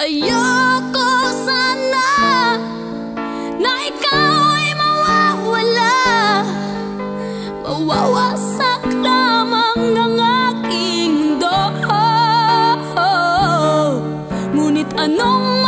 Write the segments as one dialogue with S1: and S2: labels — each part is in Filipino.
S1: Ayoko sana na ikaw ay mawawala. Mawawasak lamang ang aking mundo Ngunit anong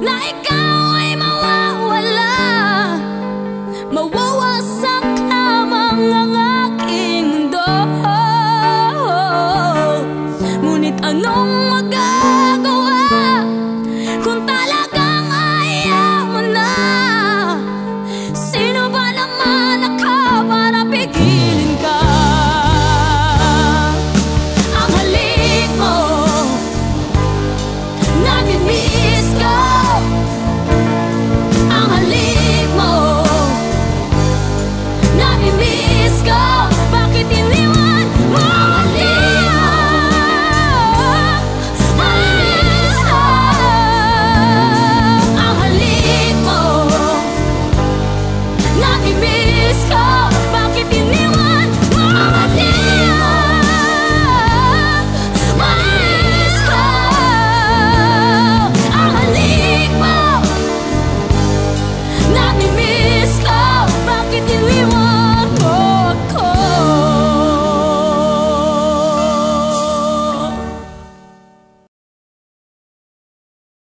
S1: like I